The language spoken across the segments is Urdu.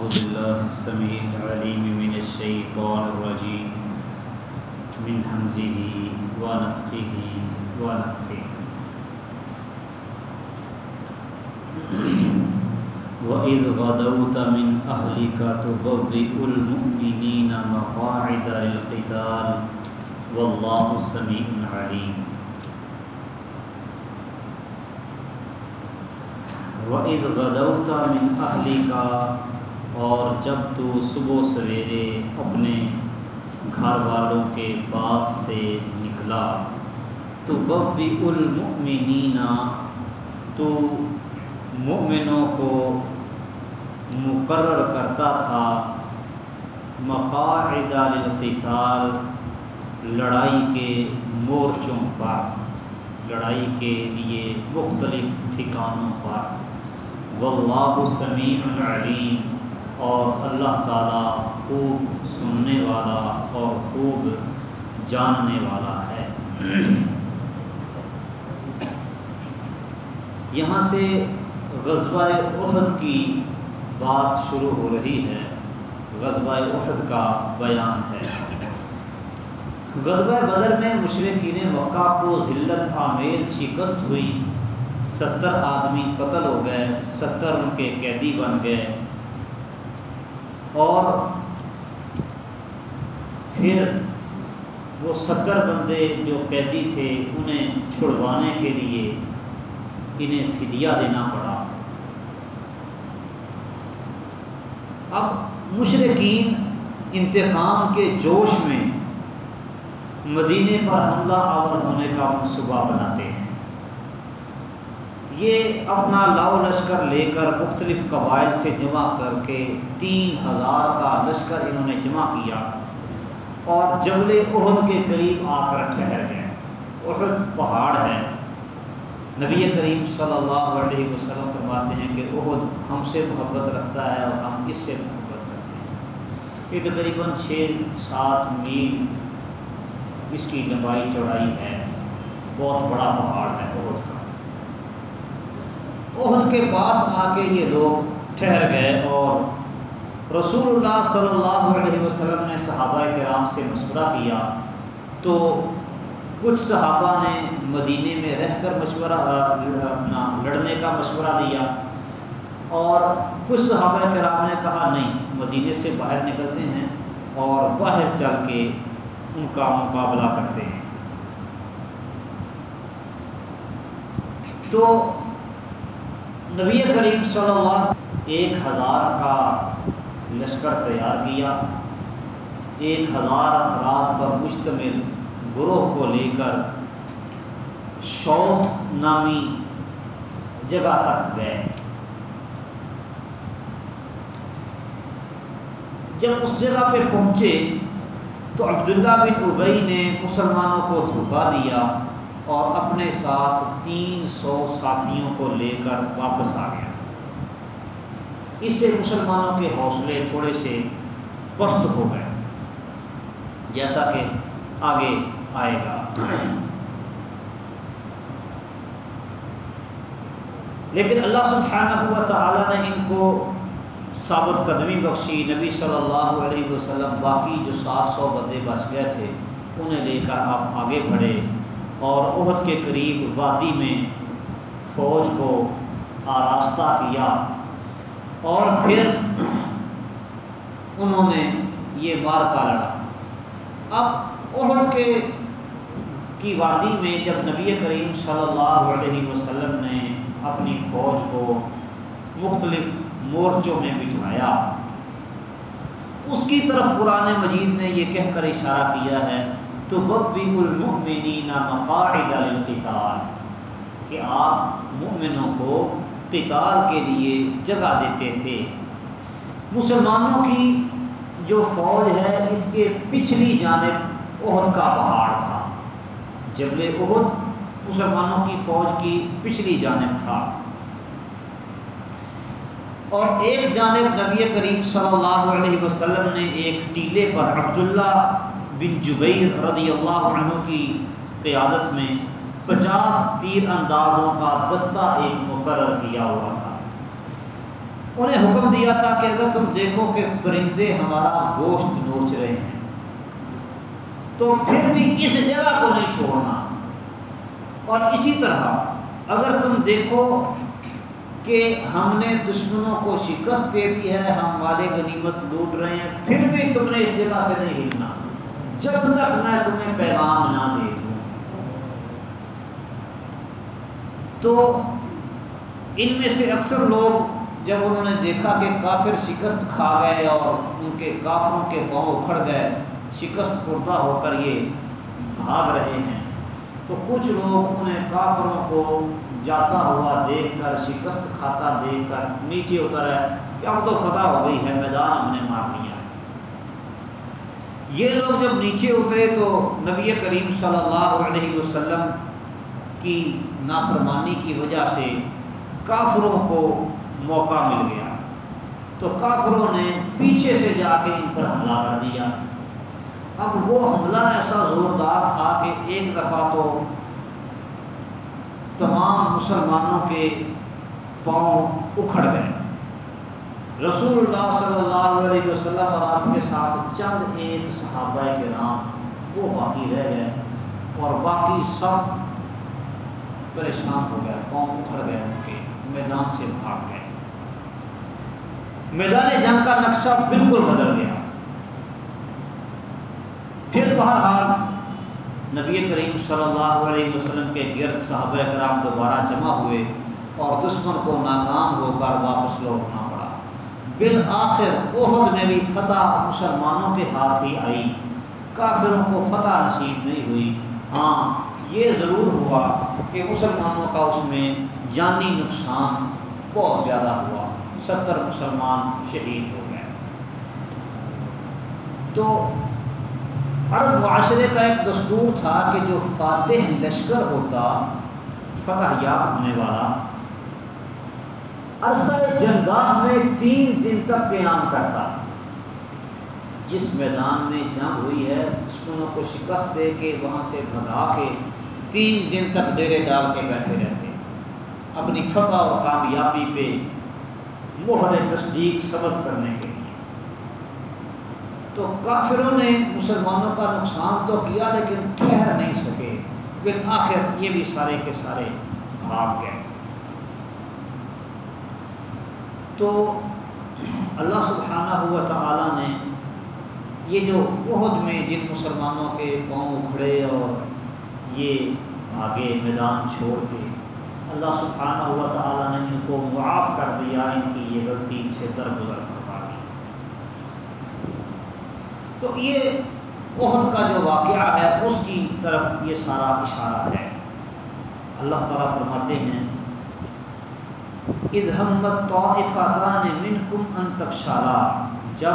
أعوذ بالله السميع العليم من الشيطان الرجيم. من همزه ونفخه ونفثه. وإذ غدوت من أهلك تبوئ المؤمنين مقاعد للقتال والله سميع عليم. وَإِذْ غَدَوْتَ مِنْ أَهْلِكَ اور جب تو صبح سویرے اپنے گھر والوں کے پاس سے نکلا تو ببی المؤمنین تو مؤمنوں کو مقرر کرتا تھا مقاعد للقتال، لڑائی کے مورچوں پر، لڑائی کے لیے مختلف ٹھکانوں پر۔ واللہ سمیع علیم اور اللہ تعالیٰ خوب سننے والا اور خوب جاننے والا ہے۔ یہاں سے غزوہ احد کی بات شروع ہو رہی ہے۔ غزوہ احد کا بیان ہے۔ غزوہ بدر میں مشرقین مکہ کو ذلت آمیز شکست ہوئی۔ ستر آدمی قتل ہو گئے، ستر ان کے قیدی بن گئے۔ اور پھر وہ ستر بندے جو قیدی تھے انہیں چھڑوانے کے لیے انہیں فدیہ دینا پڑا۔ اب مشرقین انتقام کے جوش میں مدینے پر حملہ آور ہونے کا منصوبہ بناتے۔ ہیں یہ اپنا لاؤ لشکر لے کر مختلف قبائل سے جمع کر کے تین ہزار کا لشکر انہوں نے جمع کیا اور جبل عہد کے قریب آ کر ٹھہر گئے۔ عہد پہاڑ ہے نبی کریم صلی اللہ علیہ وسلم فرماتے ہیں کہ عہد ہم سے محبت رکھتا ہے اور ہم اس سے محبت کرتے ہیں۔ یہ تقریباً چھ سات میل اس کی لمبائی چوڑائی ہے۔ بہت بڑا پہاڑ ہے عہد کا۔ عہد کے پاس آ کے یہ لوگ ٹھہر گئے اور رسول اللہ صلی اللہ علیہ وسلم نے صحابہ کرام سے مشورہ کیا تو کچھ صحابہ نے مدینے میں رہ کر مشورہ اپنا لڑنے کا مشورہ دیا اور کچھ صحابہ کرام نے کہا، نہیں، مدینے سے باہر نکلتے ہیں اور باہر چل کے ان کا مقابلہ کرتے ہیں۔ تو نبی کریم صلی اللہ ایک ہزار کا لشکر تیار کیا، ایک ہزار افراد پر مشتمل گروہ کو لے کر شوت نامی جگہ تک گئے۔ جب اس جگہ پہ پہنچے تو عبداللہ بن ابئی نے مسلمانوں کو دھوکا دیا۔ اور اپنے ساتھ تین سو ساتھیوں کو لے کر واپس آ گیا۔ اس سے مسلمانوں کے حوصلے تھوڑے سے پست ہو گئے، جیسا کہ آگے آئے گا۔ لیکن اللہ سبحانہ ہوا تعالیٰ نے ان کو ثابت قدمی بخشی، نبی صلی اللہ علیہ وسلم باقی جو سات سو بندے بچ گئے تھے، انہیں لے کر آپ آگے بڑھے۔ اور عہد کے قریب وادی میں فوج کو آراستہ کیا اور پھر انہوں نے یہ مارکا لڑا۔ اب عہد کے کی وادی میں جب نبی کریم صلی اللہ علیہ وسلم نے اپنی فوج کو مختلف مورچوں میں بٹھایا، اس کی طرف قرآن مجید نے یہ کہہ کر اشارہ کیا ہے تو المؤمنین مقاعد للقتال کہ آپ مؤمنوں کو قتال کے لیے جگہ دیتے تھے۔ مسلمانوں کی جو فوج ہے، اس کے پچھلی جانب عہد کا پہاڑ تھا۔ جبل عہد مسلمانوں کی فوج کی پچھلی جانب تھا۔ اور ایک جانب نبی کریم صلی اللہ علیہ وسلم نے ایک ٹیلے پر عبداللہ بن جبیر رضی اللہ عنہ کی قیادت میں پچاس تیر اندازوں کا دستہ ایک مقرر کیا ہوا تھا۔ انہیں حکم دیا تھا کہ اگر تم دیکھو کہ پرندے ہمارا گوشت نوچ رہے ہیں، تو پھر بھی اس جگہ کو نہیں چھوڑنا۔ اور اسی طرح اگر تم دیکھو کہ ہم نے دشمنوں کو شکست دے دی ہے، ہم والے غنیمت لوٹ رہے ہیں، پھر بھی تم نے اس جگہ سے نہیں ہلنا۔ جب تک میں تمہیں پیغام نہ دے دوں۔ تو ان میں سے اکثر لوگ جب انہوں نے دیکھا کہ کافر شکست کھا گئے اور ان کے کافروں کے پاؤں اکھڑ گئے، شکست خوردہ ہو کر یہ بھاگ رہے ہیں۔ تو کچھ لوگ انہیں کافروں کو جاتا ہوا دیکھ کر، شکست کھاتا دیکھ کر نیچے اتر ہے کہ اب تو فتح ہو گئی ہے، میدان ہم نے مار لیا۔ یہ لوگ جب نیچے اترے تو نبی کریم صلی اللہ علیہ وسلم کی نافرمانی کی وجہ سے کافروں کو موقع مل گیا۔ تو کافروں نے پیچھے سے جا کے ان پر حملہ کر دیا۔ اب وہ حملہ ایسا زوردار تھا کہ ایک دفعہ تو تمام مسلمانوں کے پاؤں اکھڑ گئے۔ رسول اللہ صلی اللہ علیہ وسلم اور آپ کے ساتھ چند ایک صحابہ کے نام وہ باقی رہ گئے اور باقی سب پریشان ہو گئے پاؤں اکھڑ گئے ان کے، میدان سے بھاگ گئے۔ میدان جنگ کا نقشہ بالکل بدل گیا۔ پھر بہرحال نبی کریم صلی اللہ علیہ وسلم کے گرد صحابہ کرام دوبارہ جمع ہوئے اور دشمن کو ناکام ہو کر واپس لوٹنا۔ بالآخر عہد میں بھی فتح مسلمانوں کے ہاتھ ہی آئی۔ کافروں کو فتح نصیب نہیں ہوئی۔ ہاں یہ ضرور ہوا کہ مسلمانوں کا اس میں جانی نقصان بہت زیادہ ہوا۔ ستر مسلمان شہید ہو گئے۔ تو عرب معاشرے کا ایک دستور تھا کہ جو فاتح لشکر ہوتا، فتح یاب ہونے والا عرصہ جنگاہ میں تین دن تک قیام کرتا۔ جس میدان میں جنگ ہوئی ہے دشمنوں کو شکست دے کے وہاں سے بھگا کے تین دن تک ڈیرے ڈال کے بیٹھے رہتے۔ اپنی فتح اور کامیابی پہ مہر تصدیق ثبت کرنے کے لیے۔ تو کافروں نے مسلمانوں کا نقصان تو کیا، لیکن ٹھہر نہیں سکے۔ پھر آخر یہ بھی سارے کے سارے بھاگ گئے۔ تو اللہ سبحانہ ہوا تعالیٰ نے یہ جو عہد میں جن مسلمانوں کے پاؤں اکھڑے اور یہ بھاگے میدان چھوڑ کے اللہ سبحانہ ہوا تعالیٰ نے ان کو معاف کر دیا، ان کی یہ غلطی سے درگزر کر تو یہ عہد کا جو واقعہ ہے، اس کی طرف یہ سارا اشارہ ہے۔ اللہ تعالیٰ فرماتے ہیں ادہمت طائفتان منکم ان تفشالا جب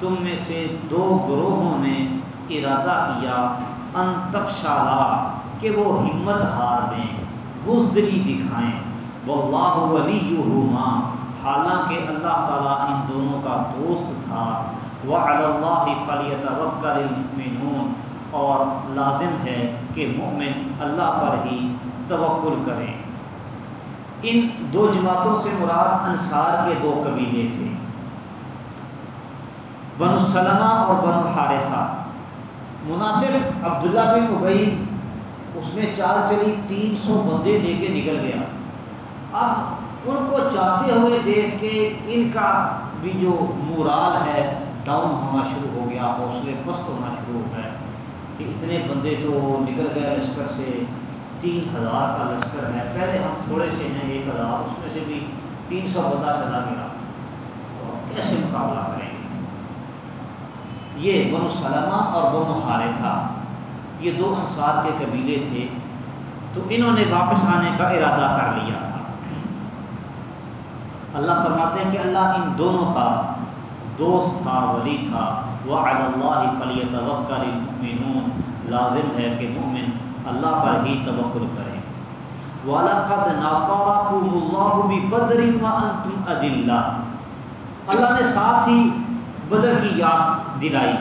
تم میں سے دو گروہوں نے ارادہ کیا ان تفشالا کہ وہ ہمت ہار دیں، بزدری دکھائیں۔ واللہ ولیہما حالانکہ اللہ تعالیٰ ان دونوں کا دوست تھا۔ وَعَلَى فلیت وکر المؤمنون۔ اور لازم ہے کہ مومن اللہ پر ہی توکل کریں ان دو جماعتوں سے مراد انصار کے دو قبیلے تھے۔ بن سلمہ اور بن حارثہ۔ منافق عبداللہ بن ابئی اس میں چال چلی تین سو بندے لے کے نکل گیا۔ اب ان کو چاہتے ہوئے دیکھ کے ان کا بھی جو مورال ہے ڈاؤن ہونا شروع ہو گیا، حوصلے پست ہونا شروع ہو گئے کہ اتنے بندے تو نکل گئے لشکر سے۔ تین ہزار کا لشکر ہے۔ پہلے ہم تھوڑے سے ہیں، ایک ہزار، اس میں سے بھی تین سو بندہ چلا گیا تو کیسے مقابلہ کریں گے؟ یہ بنو سلمہ اور بنو ہارے تھا یہ دو انصار کے قبیلے تھے۔ تو انہوں نے واپس آنے کا ارادہ کر لیا تھا۔ اللہ فرماتے ہیں کہ اللہ ان دونوں کا دوست تھا، ولی تھا۔ وہ اللہ فلی توکر المؤمنون۔ لازم ہے کہ مومن اللہ پر ہی توکل کریں۔ وَلَقَدْ نَصَرَكُمُ اللَّهُ بِبَدْرٍ وَأَنْتُمْ أَذِلَّةٌ۔ اللہ نے ساتھ ہی بدر کی یاد دلائی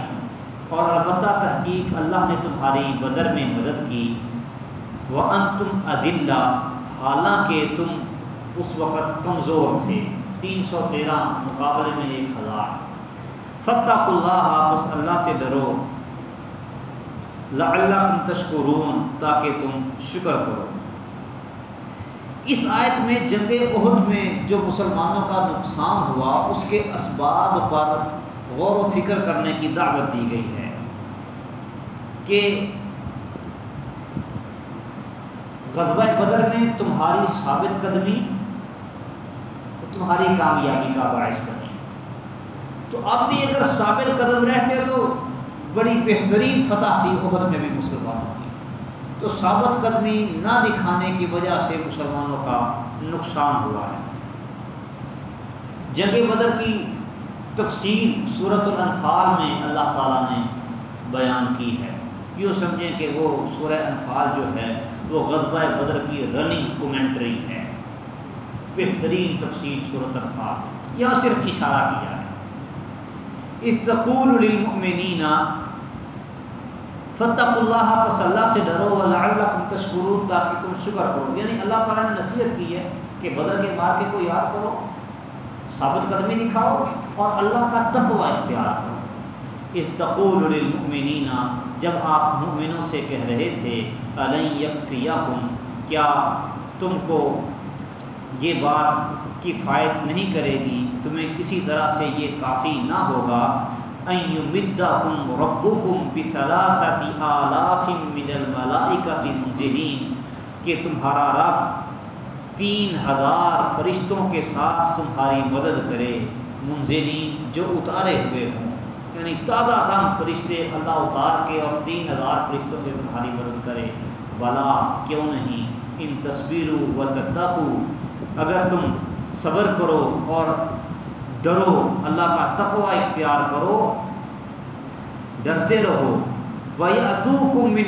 اور البتہ تحقیق اللہ نے تمہاری بدر میں مدد کی۔ وَأَنْتُمْ أَذِلَّةٌ۔ حالانکہ تم اس وقت کمزور تھے۔ تین سو تیرہ مقابلے میں ایک ہزار۔ فتح اللہ بس اللہ سے ڈرو۔ لعلکم تشکرون تاکہ تم شکر کرو۔ اس آیت میں جنگ عہد میں جو مسلمانوں کا نقصان ہوا، اس کے اسباب پر غور و فکر کرنے کی دعوت دی گئی ہے کہ غزوہ بدر میں تمہاری ثابت قدمی تمہاری کامیابی کا باعث بنی تو اب بھی اگر ثابت قدم رہتے تو بڑی بہترین فتح تھی عہد میں بھی مسلمانوں کی۔ تو ثابت قدمی نہ دکھانے کی وجہ سے مسلمانوں کا نقصان ہوا ہے۔ جنگ بدر کی تفصیل صورت الانفال میں اللہ تعالیٰ نے بیان کی ہے۔ یوں سمجھیں کہ وہ سورہ انفال جو ہے، وہ غذبہ بدر کی رننگ کومنٹری ہے۔ بہترین تفصیل صورت انفال۔ یہاں صرف اشارہ کیا ہے۔ استقول للمؤمنین فتح اللہ پس اللہ سے ڈرو ولعلکم تشکرون تاکہ تم شکر کرو۔ یعنی اللہ تعالیٰ نے نصیحت کی ہے کہ بدر کے مار کو یاد کرو، ثابت قدمی دکھاؤ اور اللہ کا تقوی اختیار کرو۔ استقول للمؤمنین، جب آپ مؤمنوں سے کہہ رہے تھے علیہ یکفیکم کیا تم کو یہ بات کفایت نہیں کرے گی؟ تمہیں کسی طرح سے یہ کافی نہ ہوگا؟ ربکم بثلاثت آلاف من الملائکت منزلین کہ تمہارا رب تین ہزار فرشتوں کے ساتھ تمہاری مدد کرے، منزلین جو اتارے ہوئے ہوں۔ یعنی تازہ دم فرشتے اللہ اتار کے اور تین ہزار فرشتوں سے تمہاری مدد کرے۔ بلا، کیوں نہیں؟ ان تصویروں و تتقو اگر تم صبر کرو اور ڈرو، اللہ کا تقوی اختیار کرو، ڈرتے رہو۔ وہی اتو کم من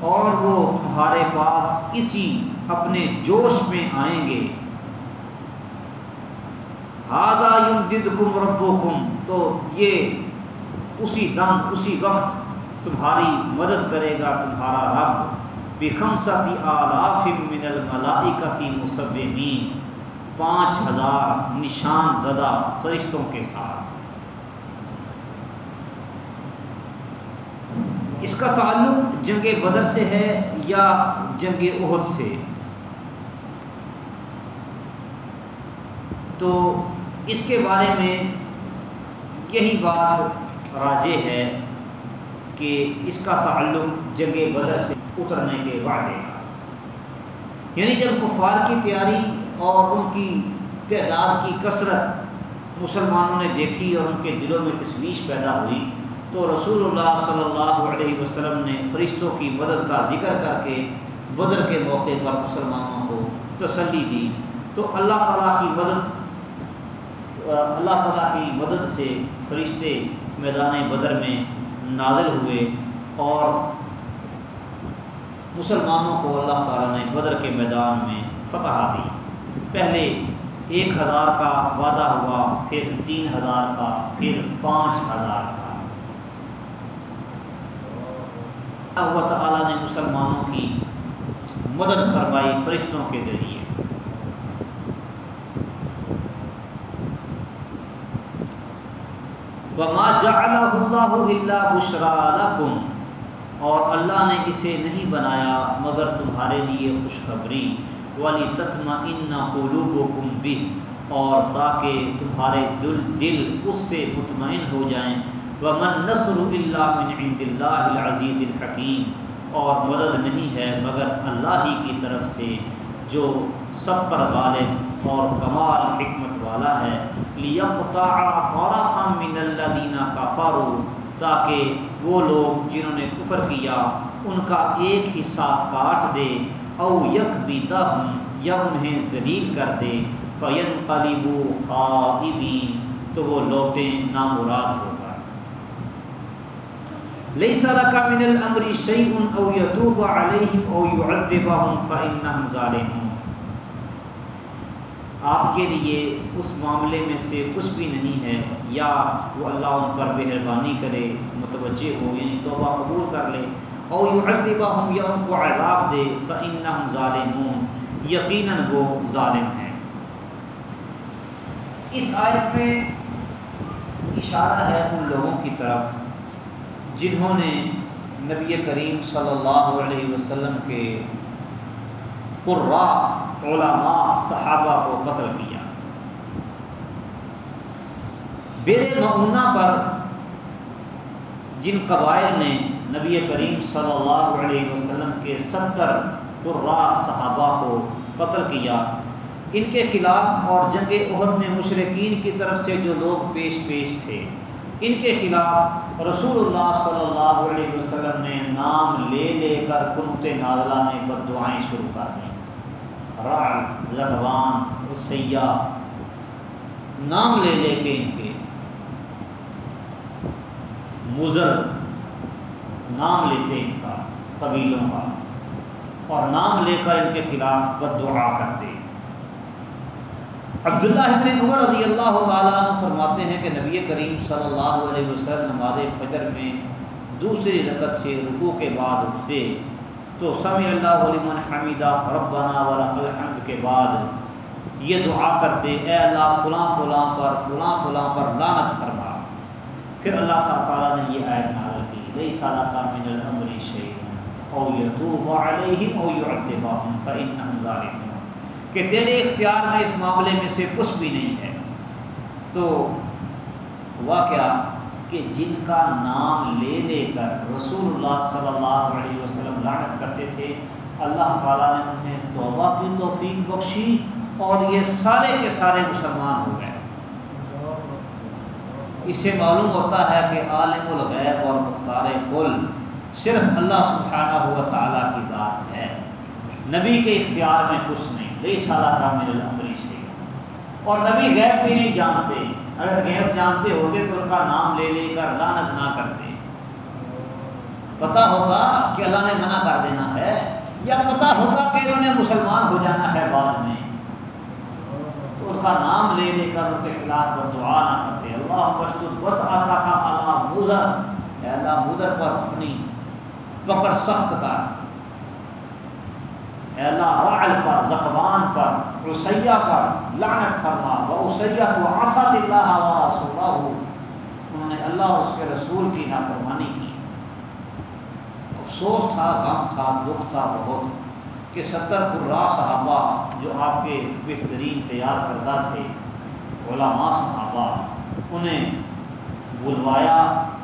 اور وہ تمہارے پاس اسی اپنے جوش میں آئیں گے۔ ہاضا یم دد کم ربو کم تو یہ اسی دم، اسی وقت تمہاری مدد کرے گا تمہارا رب۔ بکھم ستی آلاف من الملائکتی مصبین پانچ ہزار نشان زدہ فرشتوں کے ساتھ۔ اس کا تعلق جنگ بدر سے ہے یا جنگ عہد سے؟ تو اس کے بارے میں یہی بات راجے ہے کہ اس کا تعلق جنگ بدر سے اترنے کے وعدے کا۔ یعنی جب کفار کی تیاری اور ان کی تعداد کی کثرت مسلمانوں نے دیکھی اور ان کے دلوں میں تشویش پیدا ہوئی، تو رسول اللہ صلی اللہ علیہ وسلم نے فرشتوں کی مدد کا ذکر کر کے بدر کے موقع پر مسلمانوں کو تسلی دی۔ تو اللہ تعالیٰ کی مدد، اللہ تعالیٰ کی مدد سے فرشتے میدان بدر میں نازل ہوئے اور مسلمانوں کو اللہ تعالیٰ نے بدر کے میدان میں فتح دی۔ پہلے ایک ہزار کا وعدہ ہوا، پھر تین ہزار کا، پھر پانچ ہزار کا۔ اللہ تعالیٰ نے مسلمانوں کی مدد فرمائی فرشتوں کے ذریعے۔ وما جعلہ اللہ الا بشرا لکم اور اللہ نے اسے نہیں بنایا مگر تمہارے لیے خوشخبری۔ والی تتما ان قلوبکم بھی اور تاکہ تمہارے دل دل اس سے مطمئن ہو جائیں۔ ومن نصر اللہ من عند اللہ العزیز الحکیم اور مدد نہیں ہے مگر اللہ ہی کی طرف سے، جو سب پر غالب اور کمال حکمت والا ہے۔ لیقطع طرفا من الذین کفروا تاکہ وہ لوگ جنہوں نے کفر کیا، ان کا ایک حصہ کاٹ دے۔ او یک بیتا ہوں یا انہیں ذلیل کر دے فین قلیبو خائبین، تو وہ لوٹیں نامراد ہو کر لیس لکا من الامر شیئن او یتوب علیہم او یعذبہم فإنہم ظالمون۔ آپ کے لیے اس معاملے میں سے کچھ بھی نہیں ہے، یا وہ اللہ ان پر مہربانی کرے، متوجہ ہو یعنی توبہ قبول کر لے او یعذبہم یا ان کو عذاب دے، فإنہم ظالمون۔ یقیناً وہ ظالم ہیں۔ اس آیت میں اشارہ ہے ان لوگوں کی طرف، جنہوں نے نبی کریم صلی اللہ علیہ وسلم کے قرا علماء، صحابہ کو قتل کیا۔ بے معمونہ پر جن قبائل نے نبی کریم صلی اللہ علیہ وسلم کے ستر قرا صحابہ کو قتل کیا۔ ان کے خلاف اور جنگ عہد میں مشرقین کی طرف سے جو لوگ پیش پیش تھے، ان کے خلاف رسول اللہ صلی اللہ علیہ وسلم نے نام لے لے کر کنت نازلہ میں بد دعائیں شروع کر دیں۔ لگوان سیاح نام لے لے کے ان کے۔ مضر نام لیتے ان کا قبیلوں کا۔ اور نام لے کر ان کے خلاف بد دعا کرتے عبداللہ ابن عمر رضی اللہ تعالیٰ عنہ فرماتے ہیں کہ نبی کریم صلی اللہ علیہ وسلم نماز فجر میں دوسری رکت سے رکوع کے بعد اٹھتے۔ تو سمی اللہ علمن حمیدہ، ربنا ولق الحمد کے بعد یہ دعا کرتے، اے اللہ فلاں فلاں پر، فلاں فلاں پر لانت فرما۔ پھر اللہ صاحب تعالیٰ نے یہ آیت نازل کی من الامر شیئن او یتوب علیہم او یعذبہم فإنہم ظالمون. کہ تیرے اختیار میں اس معاملے میں سے کچھ بھی نہیں ہے۔ تو ہوا کیا کہ جن کا نام لے لے کر رسول اللہ صلی اللہ علیہ وسلم لانت کرتے تھے، اللہ تعالیٰ نے انہیں توبہ کی توفیق بخشی اور یہ سارے کے سارے مسلمان ہو گئے۔ اس سے معلوم ہوتا ہے کہ عالم الغیب اور مختار کل صرف اللہ سبحانہ ہوا تعالیٰ کی ذات ہے۔ نبی کے اختیار میں کچھ نہیں لئی سالہ کا میرے امری سے اور نبی غیب بھی نہیں جانتے، اگر غیب جانتے ہوتے تو ان کا نام لے لے کر لانت نہ کرتے۔ پتا ہوتا کہ اللہ نے منع کر دینا ہے یا پتا ہوتا کہ انہوں نے مسلمان ہو جانا ہے بعد میں۔ ان کا نام لے لے کر ان کے خلاف وہ دعا نہ کرتے۔ اللہ مشتد بت آتا کا اللہ مضر اللہ مضر پر اپنی پکڑ سخت کر اللہ رعل پر زکبان پر رسیہ پر لعنت فرما۔ و اسیہ تو آسات اللہ و رسول انہوں نے اللہ اور اس کے رسول کی نافرمانی کی۔ افسوس تھا، غم تھا، دکھ تھا، بہت۔ کہ ستر قرا صحابہ جو آپ کے بہترین تیار کردہ تھے، علماء صحابہ، انہیں بلوایا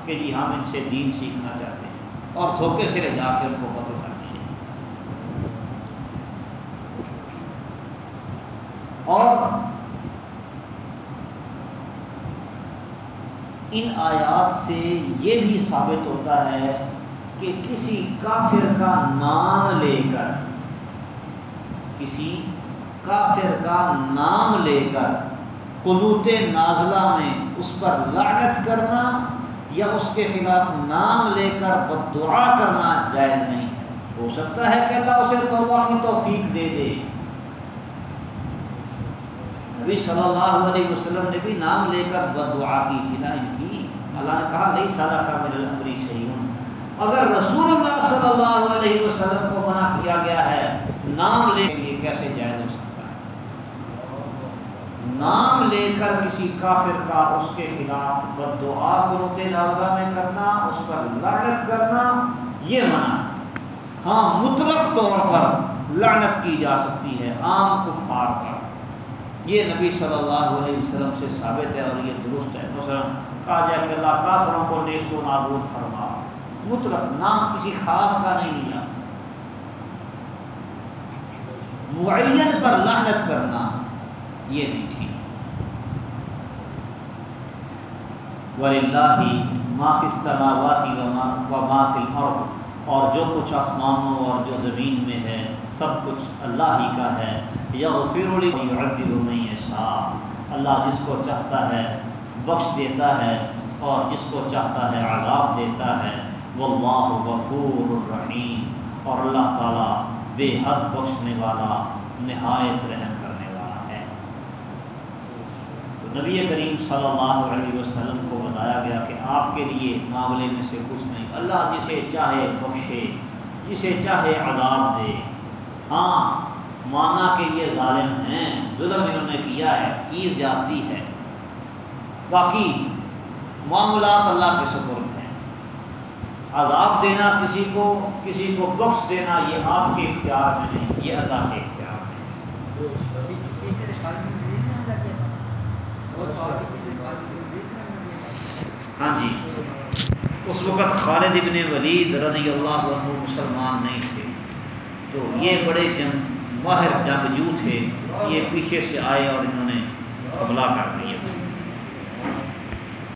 کہ جی ہم ان سے دین سیکھنا چاہتے ہیں اور دھوکے سے لے جا کے ان کو قتل کر اور ان آیات سے یہ بھی ثابت ہوتا ہے کہ کسی کافر کا نام لے کر کسی کافر کا نام لے کر قلوت نازلہ میں اس پر لعنت کرنا یا اس کے خلاف نام لے کر بد دعا کرنا جائز نہیں۔ ہے ہو سکتا ہے کہ اللہ اسے توبہ کی توفیق دے دے۔ نبی صلی اللہ علیہ وسلم نے بھی نام لے کر بد دعا کی تھی نا ان کی۔ اللہ نے کہا نہیں سادہ کا میرے امری شہید اگر رسول اللہ صلی اللہ علیہ وسلم کو منع کیا گیا ہے، نام لے کے لیے کیسے جائز ہو سکتا ہے نام لے کر کسی کافر کا اس کے خلاف بد دعا قرت نازلہ میں کرنا، اس پر لعنت کرنا، یہ منع ہاں مطلق طور پر لعنت کی جا سکتی ہے عام کفار پر۔ یہ نبی صلی اللہ علیہ وسلم سے ثابت ہے اور یہ درست ہے۔ مثلا کہا جائے کہ اللہ کافروں کو نیست و نابود فرما۔ مطلب نام کسی خاص کا نہیں لیا معین پر لعنت کرنا، یہ نہیں۔ ٹھیک ولی اللہ معافی السماواتی و معافی الارض اور جو کچھ آسمانوں اور جو زمین میں ہے، سب کچھ اللہ ہی کا ہے۔ یا پھر نہیں ایسا اللہ جس کو چاہتا ہے، بخش دیتا ہے، اور جس کو چاہتا ہے، عذاب دیتا ہے۔ وہ غفور الرحیم اور اللہ تعالیٰ بے حد بخشنے والا، نہایت رحم کرنے والا ہے تو نبی کریم صلی اللہ علیہ وسلم کو بتایا گیا کہ آپ کے لیے معاملے میں سے کچھ نہیں۔ اللہ جسے چاہے بخشے، جسے چاہے عذاب دے۔ ہاں مانا کہ یہ ظالم ہیں، ظلم انہوں نے کیا ہے، کی جاتی ہے۔ باقی معاملات اللہ کے سپرد ہیں۔ عذاب دینا کسی کو کسی کو بخش دینا یہ آپ کے اختیار میں نہیں، یہ اللہ کے اختیار میں۔ ہاں جی۔ اس وقت خالد ابن ولید رضی اللہ عنہ مسلمان نہیں تھے۔ تو یہ بڑے جنگ، ماہر جنگجو تھے۔ یہ پیچھے سے آئے اور انہوں نے حملہ کر دیا۔